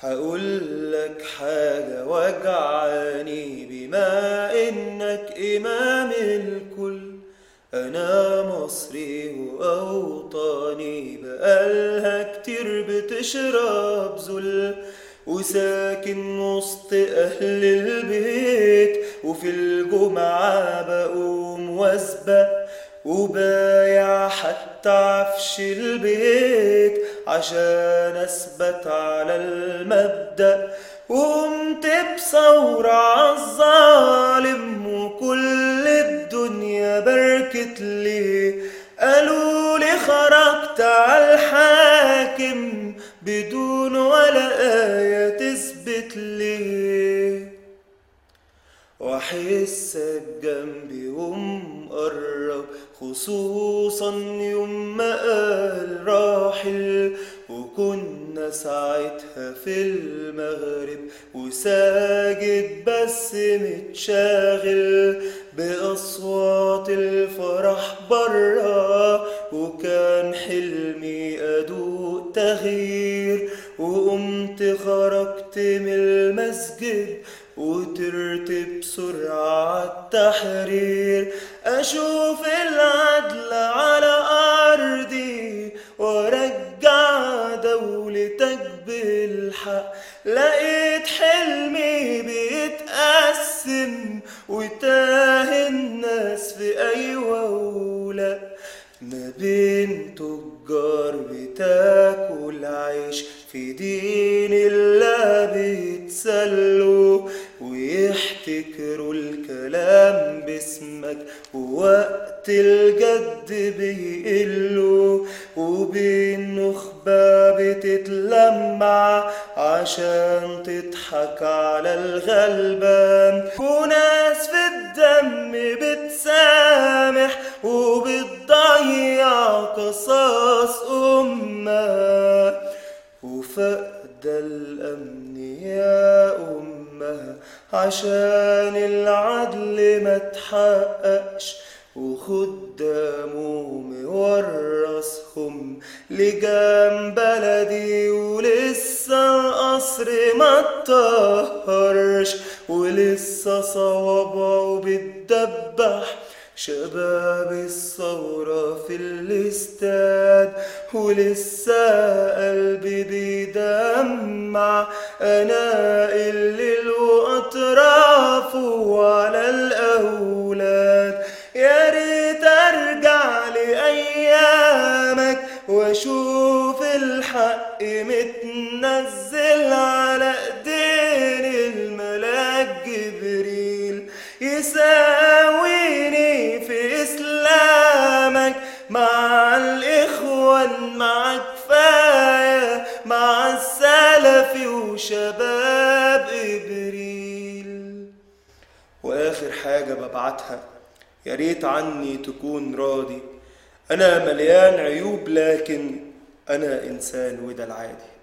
هقول لك حاجة وجعاني بما إنك إمام الكل. أنا مصري وأوطاني بقالها كتير بتشرب ذل. وساكن وسط أهل البيت وفي الجمعة بقوم واسبق وبايع حتى عفش البيت عشان أثبت على المبدأ. وقمت بثورة عالظالم وكل الدنيا بركت لي. قالوا لي خرجت على الحاكم بدون ولا آية تثبت لي. واحسك جنبي خصوصا يوم ما قال راحل وكنا ساعتها في المغرب وساجد بس متشاغل بأصوات الفرح برا. وكان حلمي أدوق تغيير وقمت خرجت من المسجد وطرت بسرعة التحرير. أشوف العدل على أرضي وأرجع دولتك بالحق لقيت حلمي بيتقسم وتاه الناس في أيوة ولا ما بين تجار بتاكل عيش في دين الله بيتسلوا. ويحتكروا الكلام باسمك ووقت الجد بيقلوا وبين نخبة بتتلمع عشان تضحك على الغلبان. وناس في الدم بتسامح وبتضيع قصاص أمها وفقد الأمن يا أمها عشان العدل ما تحققش. وخدامه مورثهم لجام بلدي ولسه القصر ما اتطهرش ولسه صوابعه بتدبح. شباب الثورة في الاستاد ولسه قلبي بيدمع. أنا الليل وأشوف الحق متنزل على إيدين الملاك جبريل. يساويني في إسلامك مع الإخوان مع كفاية مع السلف وشباب إبريل. وآخر حاجة ببعتها يا ريت عني تكون راضي. أنا مليان عيوب لكن أنا إنسان وده العادي.